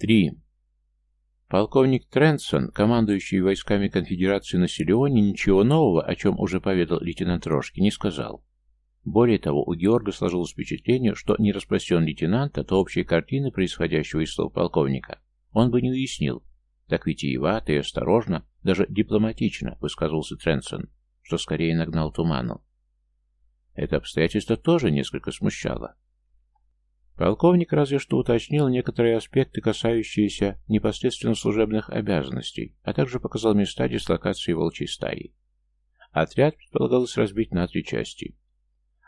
3. Полковник Трентсон, командующий войсками конфедерации на Силионе, ничего нового, о чем уже поведал лейтенант Рожки, не сказал. Более того, у Георга сложилось впечатление, что не расспросен лейтенанта, то общей картины происходящего из слов полковника он бы не уяснил. Так витиевато и осторожно, даже дипломатично, высказывался Трентсон, что скорее нагнал туману. Это обстоятельство тоже несколько смущало. Полковник разве что уточнил некоторые аспекты, касающиеся непосредственно служебных обязанностей, а также показал места дислокации волчьей стаи. Отряд предполагалось разбить на три части.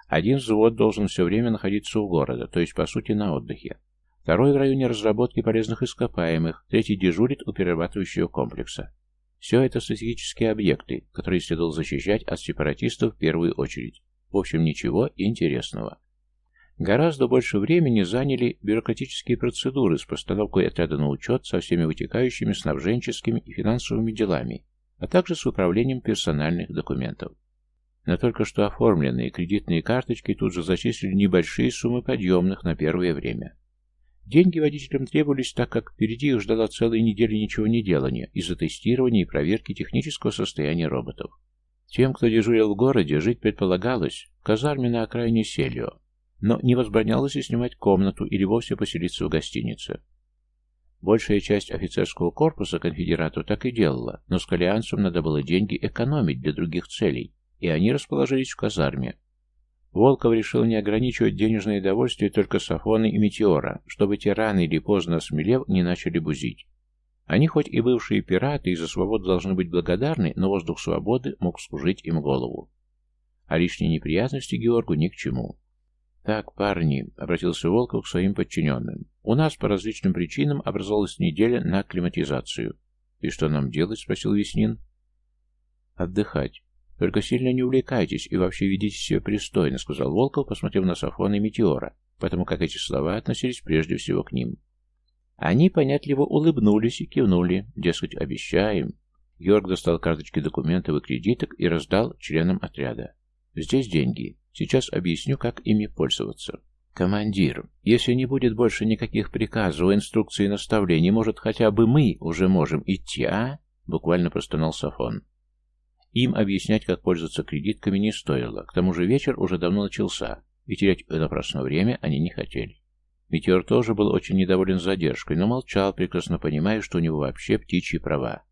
Один взвод должен все время находиться у города, то есть, по сути, на отдыхе. Второй в районе разработки полезных ископаемых, третий дежурит у перерабатывающего комплекса. Все это стратегические объекты, которые следовало защищать от сепаратистов в первую очередь. В общем, ничего интересного. Гораздо больше времени заняли бюрократические процедуры с постановкой отряда на учет со всеми вытекающими снабженческими и финансовыми делами, а также с управлением персональных документов. На только что оформленные кредитные карточки тут же зачислили небольшие суммы подъемных на первое время. Деньги водителям требовались, так как впереди их ждала целая неделя ничего не делания из-за тестирования и проверки технического состояния роботов. Тем, кто дежурил в городе, жить предполагалось в казарме на окраине Селио, но не возбранялось и снимать комнату или вовсе поселиться в гостинице. Большая часть офицерского корпуса конфедератов так и делала, но скалианцам надо было деньги экономить для других целей, и они расположились в казарме. Волков решил не ограничивать денежное довольствие только Сафона и Метеора, чтобы те рано или поздно осмелев не начали бузить. Они хоть и бывшие пираты и за свободу должны быть благодарны, но воздух свободы мог служить им голову. А лишние неприятности Георгу ни к чему. «Так, парни», — обратился Волков к своим подчиненным, — «у нас по различным причинам образовалась неделя на акклиматизацию». «И что нам делать?» — спросил Веснин. «Отдыхать. Только сильно не увлекайтесь и вообще ведите себя пристойно», — сказал Волков, посмотрев на Сафона и Метеора, потому как эти слова относились прежде всего к ним. Они понятливо улыбнулись и кивнули, дескать, обещаем. Георг достал карточки документов и кредиток и раздал членам отряда. Здесь деньги. Сейчас объясню, как ими пользоваться. «Командир, если не будет больше никаких приказов, инструкций и наставлений, может, хотя бы мы уже можем идти, а?» Буквально простонал Сафон. Им объяснять, как пользоваться кредитками, не стоило. К тому же вечер уже давно начался, и терять напрасно время они не хотели. Метеор тоже был очень недоволен задержкой, но молчал, прекрасно понимая, что у него вообще птичьи права.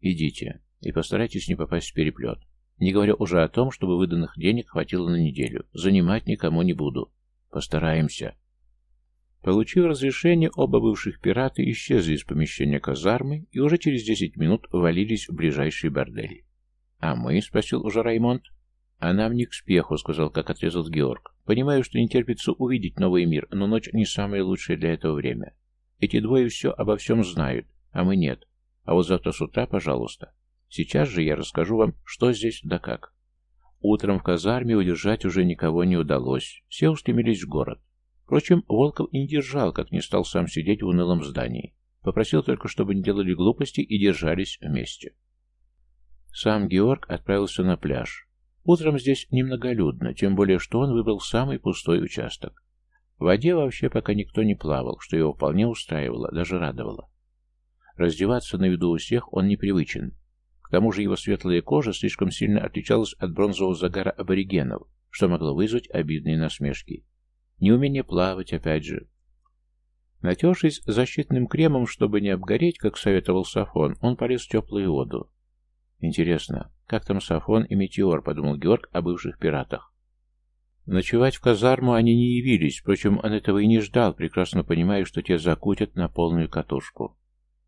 «Идите, и постарайтесь не попасть в переплет. Не говоря уже о том, чтобы выданных денег хватило на неделю. Занимать никому не буду. Постараемся». Получив разрешение, оба бывших пирата исчезли из помещения казармы и уже через десять минут валились в ближайший бордель. «А мы?» — спросил уже Раймонд. «А нам не к спеху», — сказал, как отрезал Георг. Понимаю, что не терпится увидеть новый мир, но ночь не самое лучшее для этого время. Эти двое все обо всем знают, а мы нет. А вот завтра с утра, пожалуйста. Сейчас же я расскажу вам, что здесь да как. Утром в казарме удержать уже никого не удалось. Все устремились в город. Впрочем, Волков и не держал, как не стал сам сидеть в унылом здании. Попросил только, чтобы не делали глупости и держались вместе. Сам Георг отправился на пляж. Утром здесь немноголюдно, тем более, что он выбрал самый пустой участок. В воде вообще пока никто не плавал, что его вполне устраивало, даже радовало. Раздеваться на виду у всех он непривычен. К тому же его светлая кожа слишком сильно отличалась от бронзового загара аборигенов, что могло вызвать обидные насмешки. Неумение плавать, опять же. Натершись защитным кремом, чтобы не обгореть, как советовал Сафон, он полез в теплую воду. Интересно, как там Сафон и Метеор, подумал Георг о бывших пиратах. Ночевать в казарму они не явились, впрочем, он этого и не ждал, прекрасно понимая, что те закутят на полную катушку.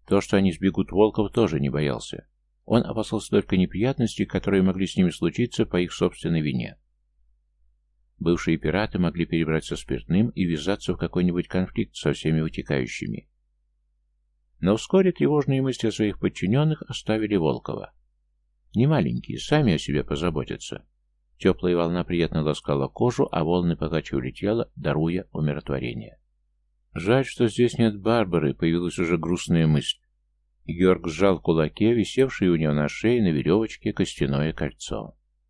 То, что они сбегут волков, тоже не боялся. Он опасался только неприятностей, которые могли с ними случиться по их собственной вине. Бывшие пираты могли перебраться спиртным и ввязаться в какой-нибудь конфликт со всеми вытекающими. Но вскоре тревожные мысли о своих подчиненных оставили Волкова. Не маленькие, сами о себе позаботятся. Теплая волна приятно ласкала кожу, а волны покачивали тело, даруя умиротворение. Жаль, что здесь нет Барбары, появилась уже грустная мысль. Георг сжал в кулаке, висевшее у него на шее на веревочке костяное кольцо.